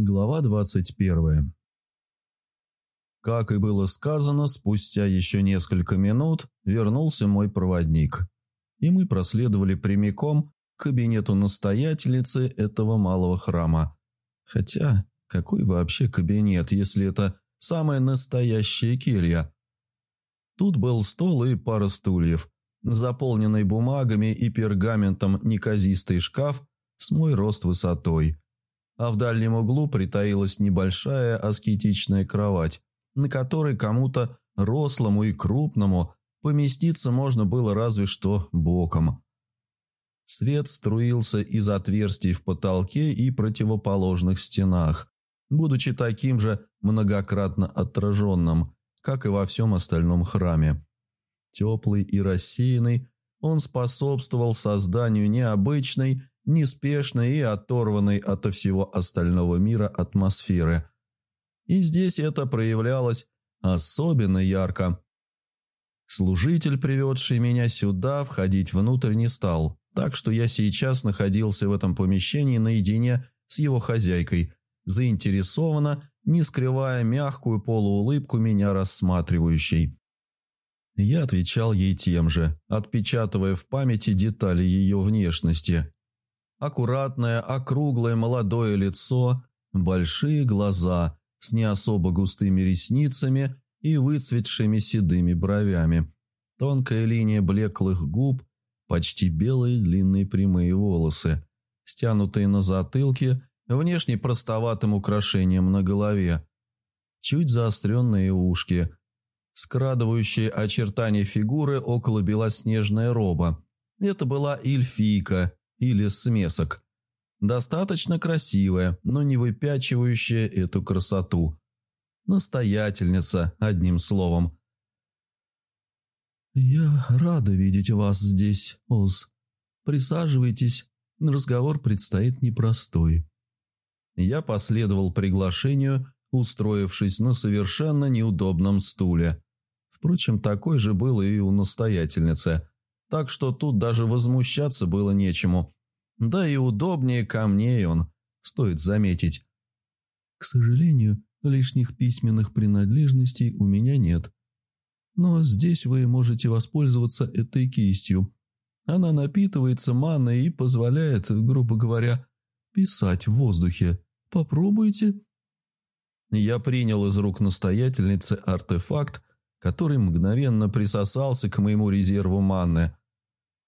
Глава 21. Как и было сказано, спустя еще несколько минут вернулся мой проводник, и мы проследовали прямиком к кабинету настоятельницы этого малого храма. Хотя, какой вообще кабинет, если это самая настоящая келья? Тут был стол и пара стульев, заполненный бумагами и пергаментом неказистый шкаф с мой рост высотой – а в дальнем углу притаилась небольшая аскетичная кровать, на которой кому-то рослому и крупному поместиться можно было разве что боком. Свет струился из отверстий в потолке и противоположных стенах, будучи таким же многократно отраженным, как и во всем остальном храме. Теплый и рассеянный, он способствовал созданию необычной неспешной и оторванной от всего остального мира атмосферы. И здесь это проявлялось особенно ярко. Служитель, приведший меня сюда, входить внутрь не стал, так что я сейчас находился в этом помещении наедине с его хозяйкой, заинтересованно, не скрывая мягкую полуулыбку меня рассматривающей. Я отвечал ей тем же, отпечатывая в памяти детали ее внешности. Аккуратное, округлое молодое лицо, большие глаза с не особо густыми ресницами и выцветшими седыми бровями, тонкая линия блеклых губ, почти белые длинные прямые волосы, стянутые на затылке, внешне простоватым украшением на голове, чуть заостренные ушки, скрадывающие очертания фигуры около белоснежная роба. Это была эльфийка – или смесок. Достаточно красивая, но не выпячивающая эту красоту. Настоятельница, одним словом. «Я рада видеть вас здесь, Оз. Присаживайтесь, разговор предстоит непростой». Я последовал приглашению, устроившись на совершенно неудобном стуле. Впрочем, такой же был и у настоятельницы так что тут даже возмущаться было нечему. Да и удобнее камней он, стоит заметить. К сожалению, лишних письменных принадлежностей у меня нет. Но здесь вы можете воспользоваться этой кистью. Она напитывается манной и позволяет, грубо говоря, писать в воздухе. Попробуйте. Я принял из рук настоятельницы артефакт, который мгновенно присосался к моему резерву манны.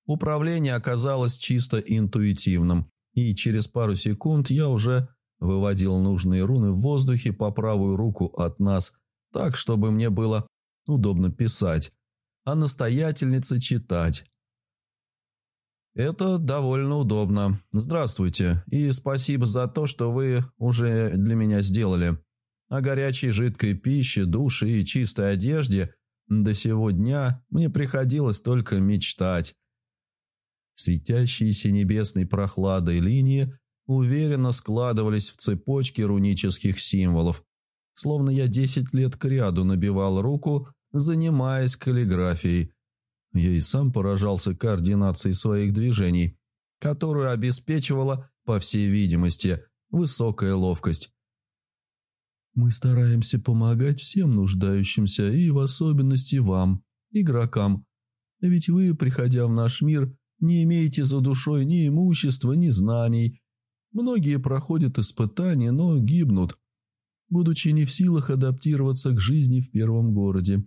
Управление оказалось чисто интуитивным, и через пару секунд я уже выводил нужные руны в воздухе по правую руку от нас, так, чтобы мне было удобно писать, а настоятельнице читать. Это довольно удобно. Здравствуйте, и спасибо за то, что вы уже для меня сделали. О горячей жидкой пище, душе и чистой одежде до сего дня мне приходилось только мечтать. Светящиеся небесной прохладой линии уверенно складывались в цепочки рунических символов, словно я десять лет кряду набивал руку, занимаясь каллиграфией. Я и сам поражался координацией своих движений, которую обеспечивала, по всей видимости, высокая ловкость. «Мы стараемся помогать всем нуждающимся и в особенности вам, игрокам. Ведь вы, приходя в наш мир, не имеете за душой ни имущества, ни знаний. Многие проходят испытания, но гибнут, будучи не в силах адаптироваться к жизни в первом городе.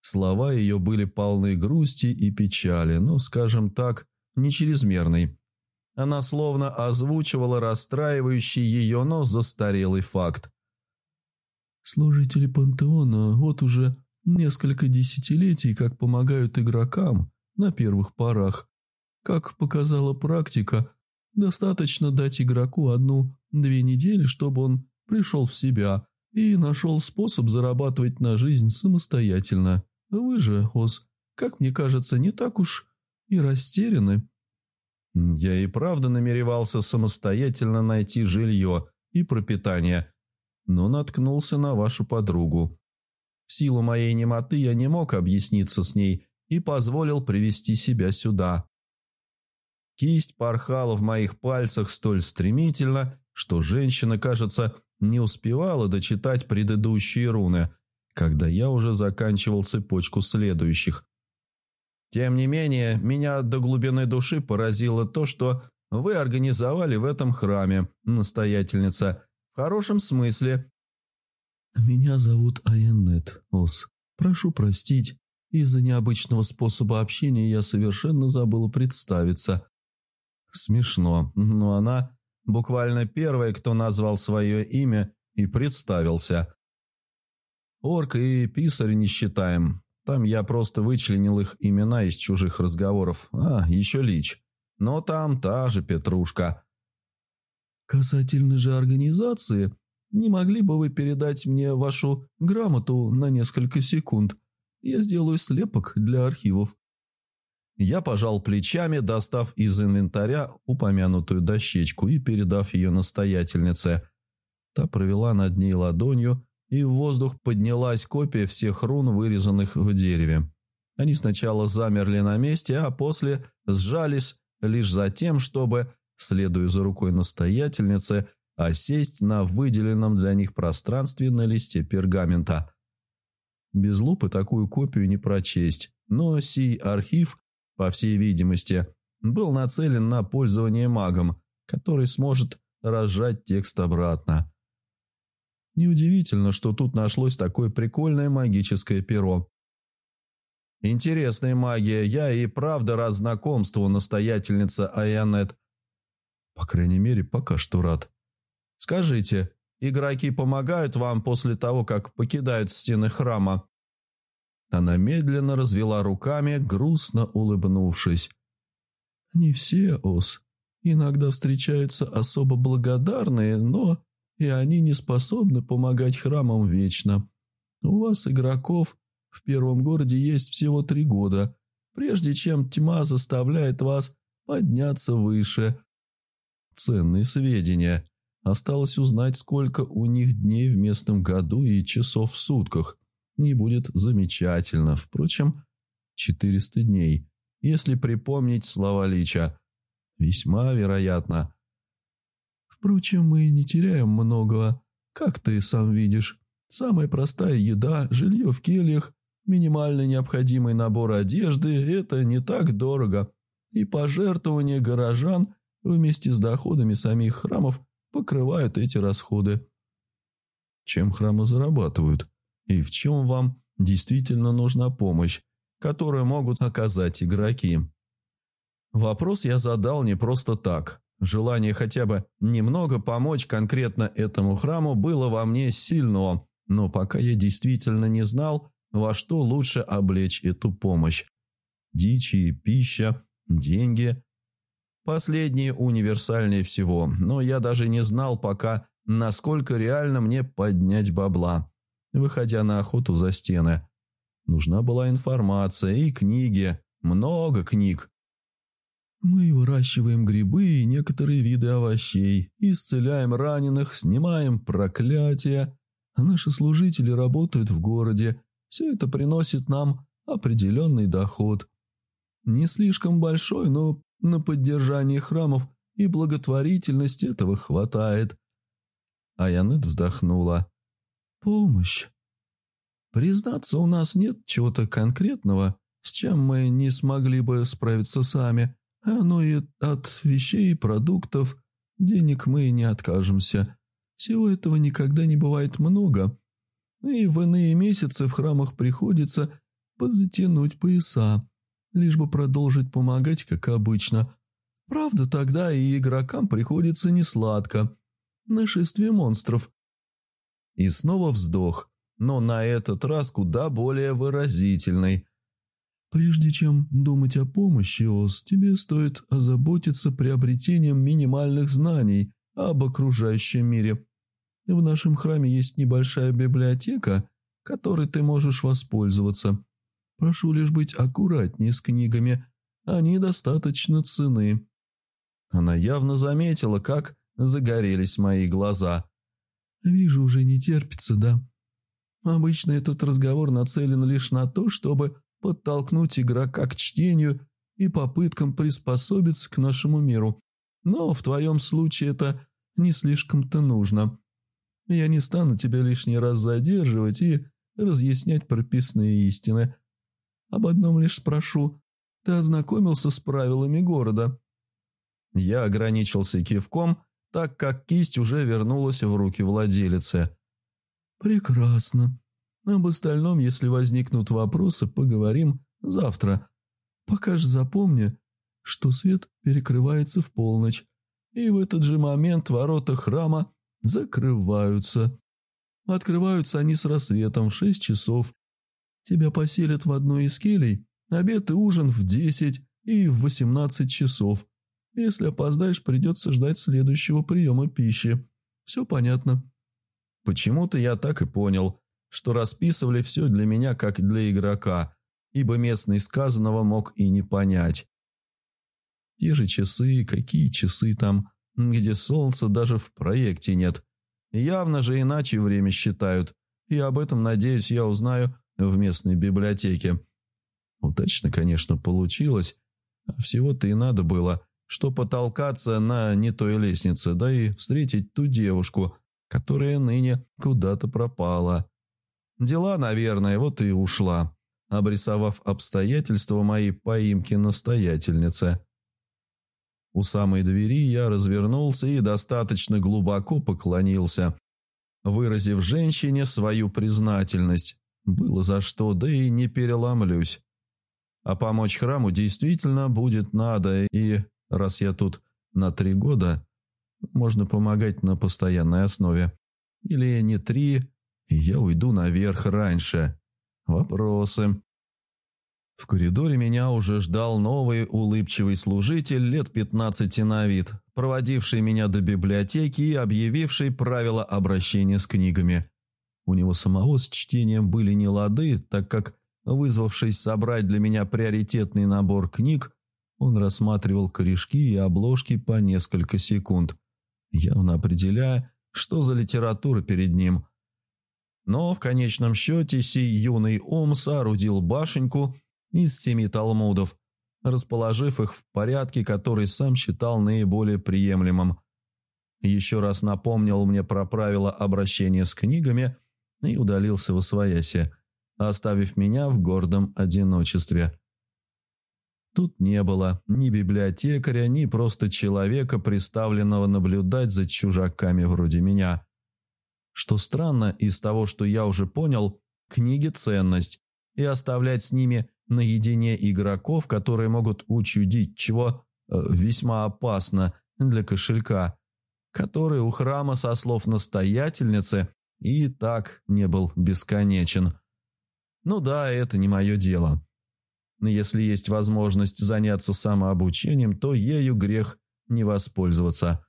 Слова ее были полны грусти и печали, но, скажем так, не чрезмерной. Она словно озвучивала расстраивающий ее, но застарелый факт. Служители пантеона вот уже несколько десятилетий как помогают игрокам, на первых порах. Как показала практика, достаточно дать игроку одну-две недели, чтобы он пришел в себя и нашел способ зарабатывать на жизнь самостоятельно. Вы же, Оз, как мне кажется, не так уж и растеряны. Я и правда намеревался самостоятельно найти жилье и пропитание, но наткнулся на вашу подругу. В силу моей немоты я не мог объясниться с ней и позволил привести себя сюда. Кисть порхала в моих пальцах столь стремительно, что женщина, кажется, не успевала дочитать предыдущие руны, когда я уже заканчивал цепочку следующих. Тем не менее, меня до глубины души поразило то, что вы организовали в этом храме, настоятельница, в хорошем смысле. «Меня зовут Айеннет, Ос. Прошу простить, из-за необычного способа общения я совершенно забыла представиться». Смешно, но она буквально первая, кто назвал свое имя и представился. Орк и писарь не считаем. Там я просто вычленил их имена из чужих разговоров. А, еще Лич. Но там та же Петрушка. «Касательно же организации, не могли бы вы передать мне вашу грамоту на несколько секунд? Я сделаю слепок для архивов». Я пожал плечами, достав из инвентаря упомянутую дощечку и передав ее настоятельнице. Та провела над ней ладонью, и в воздух поднялась копия всех рун, вырезанных в дереве. Они сначала замерли на месте, а после сжались лишь за тем, чтобы, следуя за рукой настоятельницы, осесть на выделенном для них пространстве на листе пергамента. Без лупы такую копию не прочесть, но сей архив, по всей видимости, был нацелен на пользование магом, который сможет разжать текст обратно. Неудивительно, что тут нашлось такое прикольное магическое перо. Интересная магия, я и правда рад знакомству, настоятельница Айонет. По крайней мере, пока что рад. Скажите, игроки помогают вам после того, как покидают стены храма?» Она медленно развела руками, грустно улыбнувшись. «Не все, Ос. Иногда встречаются особо благодарные, но и они не способны помогать храмам вечно. У вас, игроков, в первом городе есть всего три года, прежде чем тьма заставляет вас подняться выше. Ценные сведения. Осталось узнать, сколько у них дней в местном году и часов в сутках. Не будет замечательно. Впрочем, 400 дней, если припомнить слова Лича. Весьма вероятно. Впрочем, мы не теряем многого, как ты сам видишь. Самая простая еда, жилье в кельях, минимально необходимый набор одежды – это не так дорого. И пожертвования горожан вместе с доходами самих храмов покрывают эти расходы. Чем храмы зарабатывают? И в чем вам действительно нужна помощь, которую могут оказать игроки? Вопрос я задал не просто так. Желание хотя бы немного помочь конкретно этому храму было во мне сильно, но пока я действительно не знал, во что лучше облечь эту помощь. Дичи, пища, деньги. Последние универсальнее всего, но я даже не знал пока, насколько реально мне поднять бабла, выходя на охоту за стены. Нужна была информация и книги, много книг, мы выращиваем грибы и некоторые виды овощей, исцеляем раненых, снимаем проклятия. Наши служители работают в городе. Все это приносит нам определенный доход. Не слишком большой, но на поддержание храмов и благотворительность этого хватает. Аянет вздохнула. Помощь. Признаться, у нас нет чего-то конкретного, с чем мы не смогли бы справиться сами. Оно и от вещей, продуктов, денег мы не откажемся. Всего этого никогда не бывает много. И в иные месяцы в храмах приходится подзатянуть пояса, лишь бы продолжить помогать, как обычно. Правда, тогда и игрокам приходится несладко. Нашествие монстров. И снова вздох, но на этот раз куда более выразительный – Прежде чем думать о помощи, Оз, тебе стоит озаботиться приобретением минимальных знаний об окружающем мире. В нашем храме есть небольшая библиотека, которой ты можешь воспользоваться. Прошу лишь быть аккуратнее с книгами, они достаточно цены». Она явно заметила, как загорелись мои глаза. «Вижу, уже не терпится, да? Обычно этот разговор нацелен лишь на то, чтобы подтолкнуть игрока к чтению и попыткам приспособиться к нашему миру. Но в твоем случае это не слишком-то нужно. Я не стану тебя лишний раз задерживать и разъяснять прописные истины. Об одном лишь спрошу. Ты ознакомился с правилами города?» Я ограничился кивком, так как кисть уже вернулась в руки владелицы. «Прекрасно. Об остальном, если возникнут вопросы, поговорим завтра. Пока же запомни, что свет перекрывается в полночь, и в этот же момент ворота храма закрываются. Открываются они с рассветом в шесть часов. Тебя поселят в одной из келей, обед и ужин в десять и в восемнадцать часов. Если опоздаешь, придется ждать следующего приема пищи. Все понятно. Почему-то я так и понял, что расписывали все для меня как для игрока, ибо местный сказанного мог и не понять. Те же часы, какие часы там, где солнца даже в проекте нет. Явно же иначе время считают, и об этом, надеюсь, я узнаю в местной библиотеке. Удачно, конечно, получилось, а всего-то и надо было, что потолкаться на не той лестнице, да и встретить ту девушку, которая ныне куда-то пропала. Дела, наверное, вот и ушла, обрисовав обстоятельства моей поимки настоятельницы. У самой двери я развернулся и достаточно глубоко поклонился, выразив женщине свою признательность. Было за что, да и не переломлюсь. А помочь храму действительно будет надо, и раз я тут на три года, можно помогать на постоянной основе. Или не три, я уйду наверх раньше. Вопросы. В коридоре меня уже ждал новый улыбчивый служитель лет пятнадцати на вид, проводивший меня до библиотеки и объявивший правила обращения с книгами. У него самого с чтением были не лады, так как, вызвавшись собрать для меня приоритетный набор книг, он рассматривал корешки и обложки по несколько секунд, явно определяя, что за литература перед ним. Но в конечном счете сей юный ум соорудил башенку – из семи талмудов, расположив их в порядке, который сам считал наиболее приемлемым. Еще раз напомнил мне про правила обращения с книгами и удалился в освояси, оставив меня в гордом одиночестве. Тут не было ни библиотекаря, ни просто человека, представленного наблюдать за чужаками вроде меня. Что странно, из того, что я уже понял, книги – ценность, и оставлять с ними наедине игроков, которые могут учудить, чего э, весьма опасно для кошелька, который у храма со слов настоятельницы и так не был бесконечен. Ну да, это не мое дело. Если есть возможность заняться самообучением, то ею грех не воспользоваться.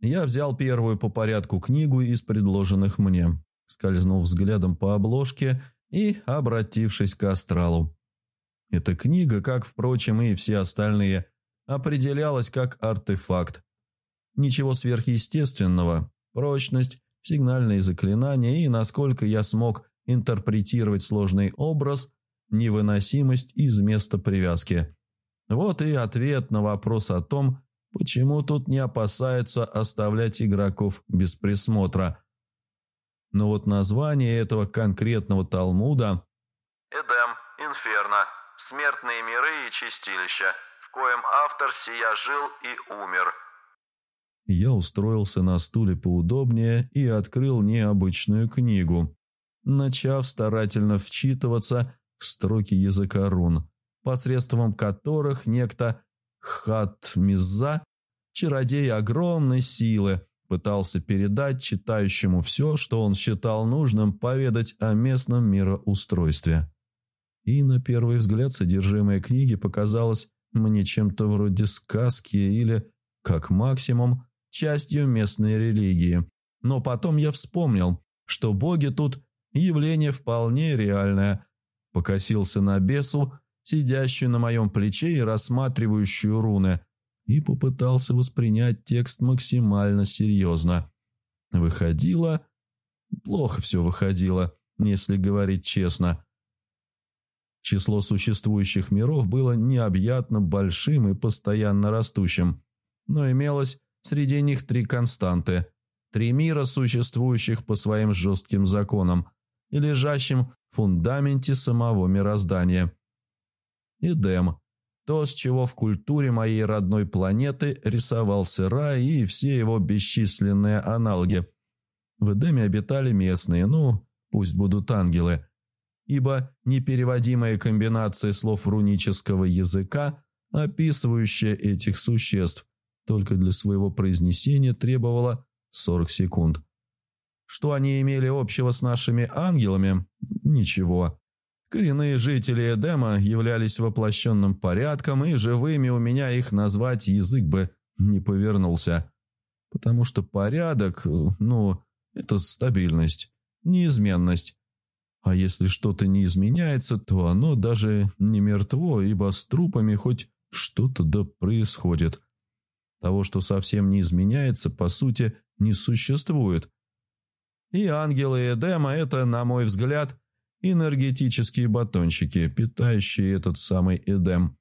Я взял первую по порядку книгу из предложенных мне, скользнув взглядом по обложке – и обратившись к астралу. Эта книга, как, впрочем, и все остальные, определялась как артефакт. Ничего сверхъестественного, прочность, сигнальные заклинания и, насколько я смог интерпретировать сложный образ, невыносимость из места привязки. Вот и ответ на вопрос о том, почему тут не опасаются оставлять игроков без присмотра – но вот название этого конкретного Талмуда «Эдем, Инферно, смертные миры и чистилища, в коем автор сия жил и умер». Я устроился на стуле поудобнее и открыл необычную книгу, начав старательно вчитываться в строки языка рун, посредством которых некто Хат Мизза, чародей огромной силы, пытался передать читающему все, что он считал нужным поведать о местном мироустройстве. И на первый взгляд содержимое книги показалось мне чем-то вроде сказки или, как максимум, частью местной религии. Но потом я вспомнил, что боги тут явление вполне реальное. Покосился на бесу, сидящую на моем плече и рассматривающую руны – и попытался воспринять текст максимально серьезно. Выходило... Плохо все выходило, если говорить честно. Число существующих миров было необъятно большим и постоянно растущим, но имелось Среди них три константы, три мира, существующих по своим жестким законам и лежащим в фундаменте самого мироздания. Эдем – то, с чего в культуре моей родной планеты рисовался рай и все его бесчисленные аналоги. В Эдеме обитали местные, ну, пусть будут ангелы, ибо непереводимая комбинация слов рунического языка, описывающая этих существ, только для своего произнесения требовала 40 секунд. Что они имели общего с нашими ангелами? Ничего. Коренные жители Эдема являлись воплощенным порядком, и живыми у меня их назвать язык бы не повернулся. Потому что порядок, ну, это стабильность, неизменность. А если что-то не изменяется, то оно даже не мертво, ибо с трупами хоть что-то да происходит. Того, что совсем не изменяется, по сути, не существует. И ангелы Эдема – это, на мой взгляд, энергетические батончики, питающие этот самый Эдем.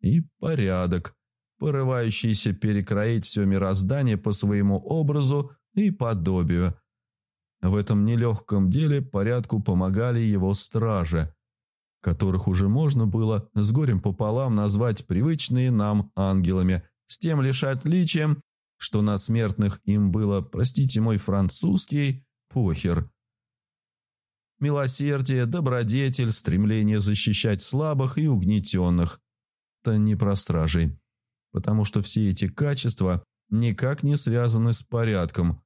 И порядок, порывающийся перекроить все мироздание по своему образу и подобию. В этом нелегком деле порядку помогали его стражи, которых уже можно было с горем пополам назвать привычные нам ангелами, с тем лишь отличием, что на смертных им было, простите мой французский, похер. Милосердие, добродетель, стремление защищать слабых и угнетенных – это не про стражей, потому что все эти качества никак не связаны с порядком,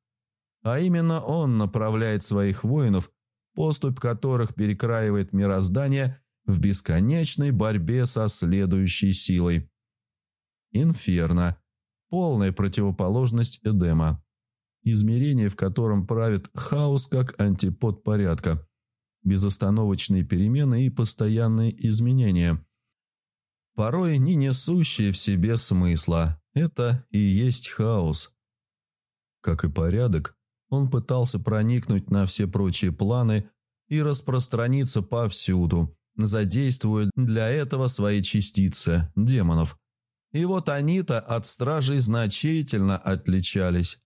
а именно он направляет своих воинов, поступь которых перекраивает мироздание в бесконечной борьбе со следующей силой. Инферно – полная противоположность Эдема. Измерение, в котором правит хаос как антипод порядка, безостановочные перемены и постоянные изменения. Порой не несущие в себе смысла. Это и есть хаос. Как и порядок, он пытался проникнуть на все прочие планы и распространиться повсюду, задействуя для этого свои частицы, демонов. И вот они-то от стражей значительно отличались.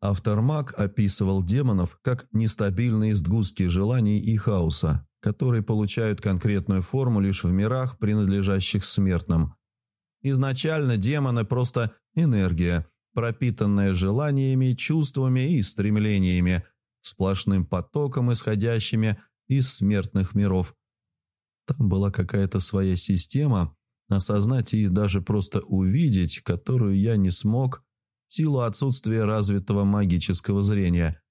Автор Мак описывал демонов как нестабильные сгустки желаний и хаоса, которые получают конкретную форму лишь в мирах, принадлежащих смертным. Изначально демоны просто энергия – пропитанная желаниями, чувствами и стремлениями, сплошным потоком, исходящими из смертных миров. Там была какая-то своя система, осознать и даже просто увидеть, которую я не смог в силу отсутствия развитого магического зрения.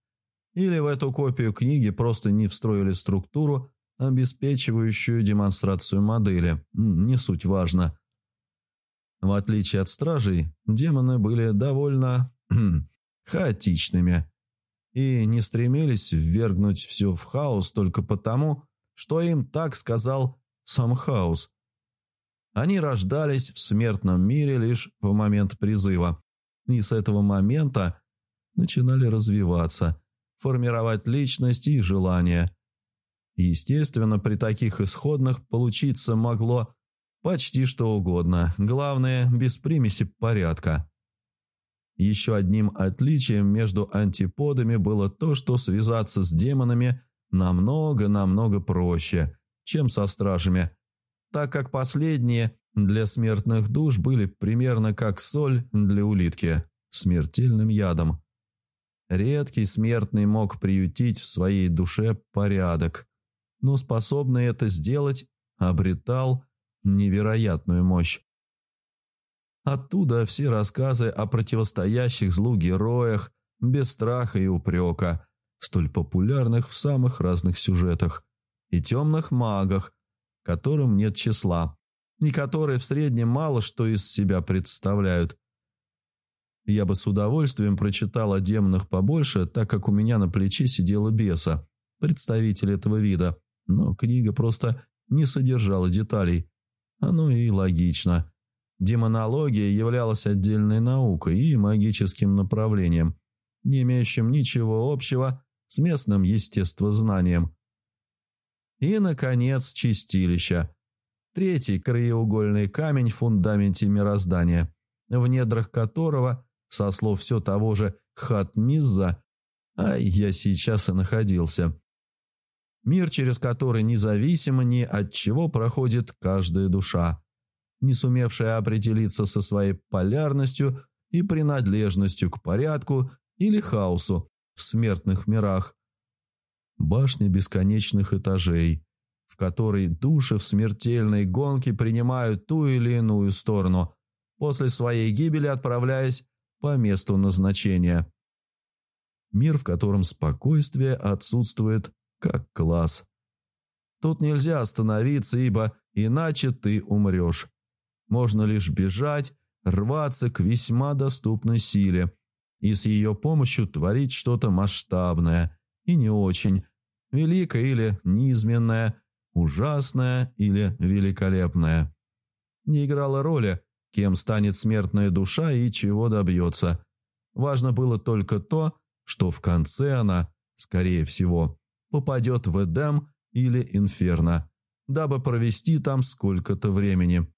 Или в эту копию книги просто не встроили структуру, обеспечивающую демонстрацию модели. Не суть важно. В отличие от стражей, демоны были довольно хаотичными и не стремились ввергнуть все в хаос только потому, что им так сказал сам хаос. Они рождались в смертном мире лишь в момент призыва, и с этого момента начинали развиваться, формировать личность и желания. Естественно, при таких исходных получиться могло Почти что угодно, главное, без примеси порядка. Еще одним отличием между антиподами было то, что связаться с демонами намного-намного проще, чем со стражами, так как последние для смертных душ были примерно как соль для улитки, смертельным ядом. Редкий смертный мог приютить в своей душе порядок, но способный это сделать обретал невероятную мощь. Оттуда все рассказы о противостоящих злу героях, без страха и упрека, столь популярных в самых разных сюжетах, и темных магах, которым нет числа, и которые в среднем мало что из себя представляют. Я бы с удовольствием прочитал о демонах побольше, так как у меня на плече сидела беса, представитель этого вида, но книга просто не содержала деталей, оно и логично. Демонология являлась отдельной наукой и магическим направлением, не имеющим ничего общего с местным естествознанием. И, наконец, чистилище. Третий краеугольный камень в фундаменте мироздания, в недрах которого со слов все того же Хатмиза, а я сейчас и находился. Мир, через который независимо ни от чего проходит каждая душа, не сумевшая определиться со своей полярностью и принадлежностью к порядку или хаосу в смертных мирах. Башня бесконечных этажей, в которой души в смертельной гонке принимают ту или иную сторону, после своей гибели отправляясь по месту назначения. Мир, в котором спокойствие отсутствует как класс. Тут нельзя остановиться, ибо иначе ты умрешь. Можно лишь бежать, рваться к весьма доступной силе и с ее помощью творить что-то масштабное и не очень, великое или низменное, ужасное или великолепное. Не играло роли, кем станет смертная душа и чего добьется. Важно было только то, что в конце она, скорее всего, попадет в Эдем или Инферно, дабы провести там сколько-то времени.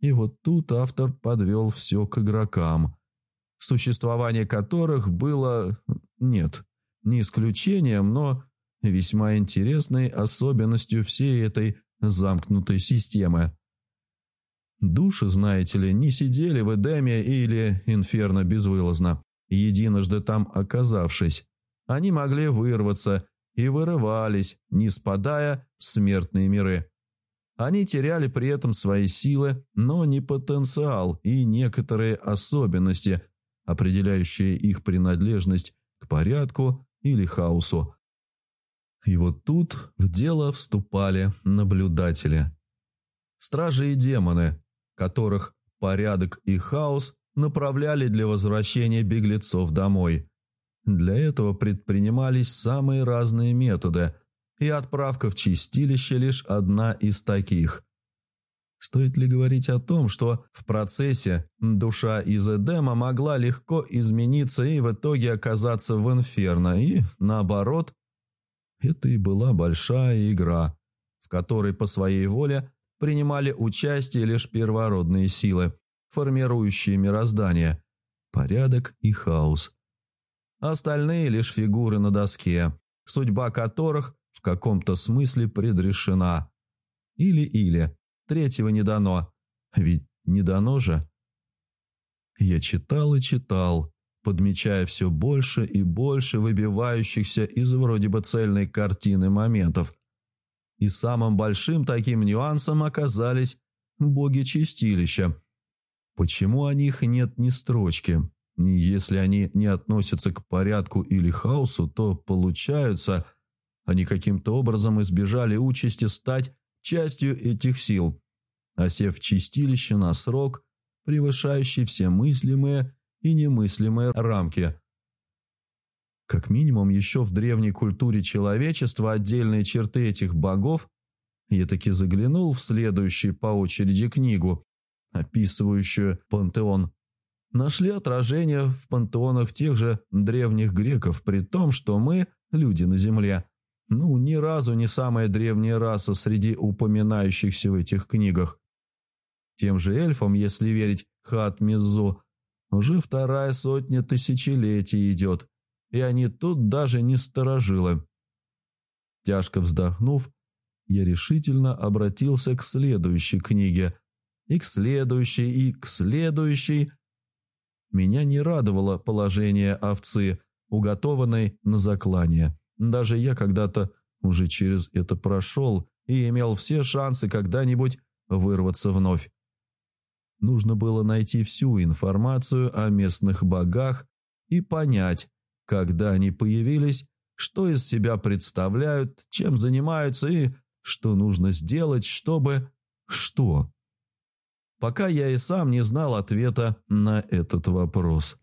И вот тут автор подвел все к игрокам, существование которых было, нет, не исключением, но весьма интересной особенностью всей этой замкнутой системы. Души, знаете ли, не сидели в Эдеме или Инферно безвылазно, единожды там оказавшись. Они могли вырваться и вырывались, не спадая в смертные миры. Они теряли при этом свои силы, но не потенциал и некоторые особенности, определяющие их принадлежность к порядку или хаосу. И вот тут в дело вступали наблюдатели. Стражи и демоны, которых порядок и хаос направляли для возвращения беглецов домой. Для этого предпринимались самые разные методы, и отправка в чистилище лишь одна из таких. Стоит ли говорить о том, что в процессе душа из Эдема могла легко измениться и в итоге оказаться в Инферно, и наоборот? Это и была большая игра, в которой по своей воле принимали участие лишь первородные силы, формирующие мироздание, порядок и хаос. Остальные лишь фигуры на доске, судьба которых в каком-то смысле предрешена. Или-или, третьего не дано, ведь не дано же. Я читал и читал, подмечая все больше и больше выбивающихся из вроде бы цельной картины моментов. И самым большим таким нюансом оказались боги чистилища. Почему о них нет ни строчки? Если они не относятся к порядку или хаосу, то получаются, они каким-то образом избежали участи стать частью этих сил, осев в чистилище на срок, превышающий все мыслимые и немыслимые рамки. Как минимум, еще в древней культуре человечества отдельные черты этих богов я таки заглянул в следующую по очереди книгу, описывающую пантеон нашли отражение в пантеонах тех же древних греков, при том, что мы – люди на Земле. Ну, ни разу не самая древняя раса среди упоминающихся в этих книгах. Тем же эльфам, если верить Хатмизу, уже вторая сотня тысячелетий идет, и они тут даже не сторожилы. Тяжко вздохнув, я решительно обратился к следующей книге, и к следующей, и к следующей – меня не радовало положение овцы, уготованной на заклание. Даже я когда-то уже через это прошел и имел все шансы когда-нибудь вырваться вновь. Нужно было найти всю информацию о местных богах и понять, когда они появились, что из себя представляют, чем занимаются и что нужно сделать, чтобы... Что? пока я и сам не знал ответа на этот вопрос.